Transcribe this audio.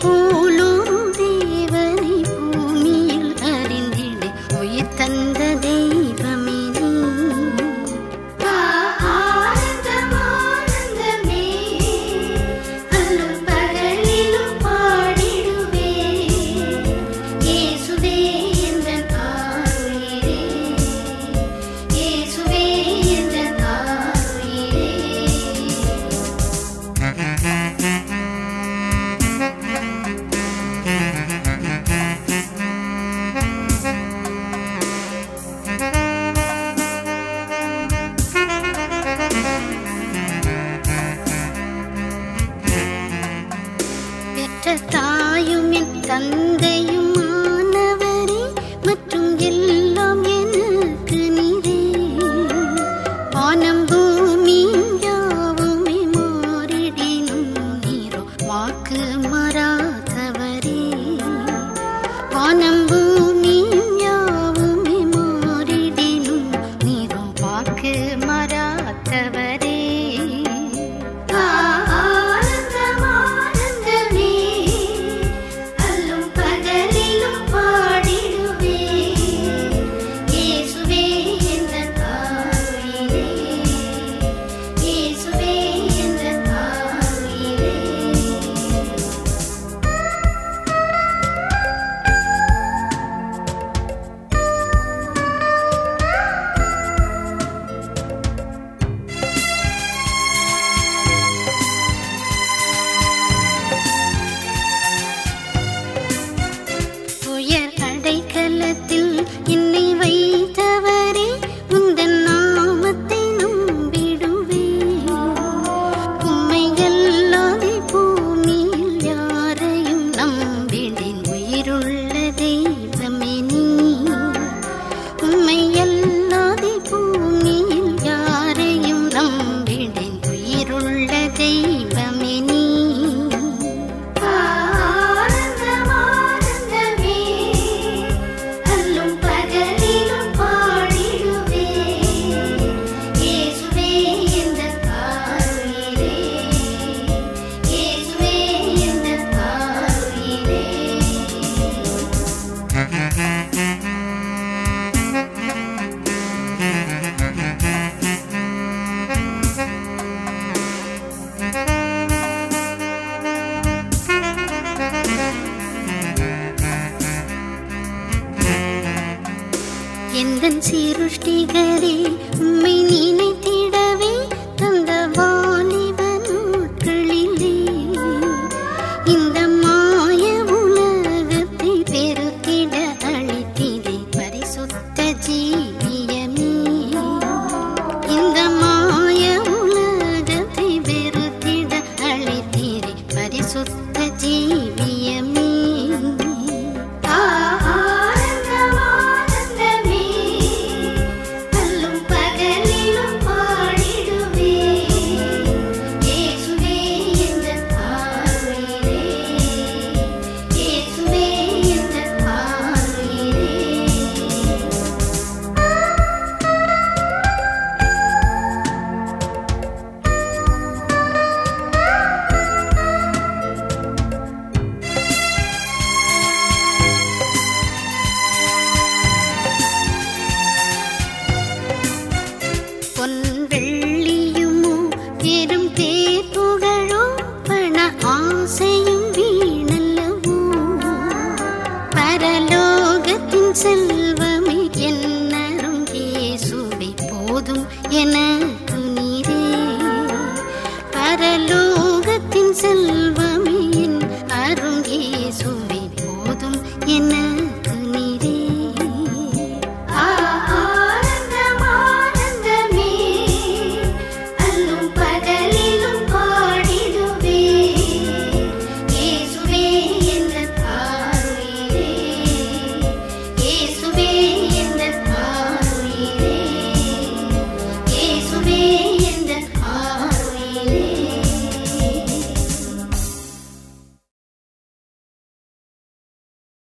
பூ தாயும் என் தந்தை அதன் சிருஷ்டிகரே உம்மை நினை வெள்ளியுமோ பெரும் தேப்புகழோ பண ஆசையும் வீணல்லவோ. பரலோகத்தின் செல்வமே என்னரும் இயேசுவை போதும் என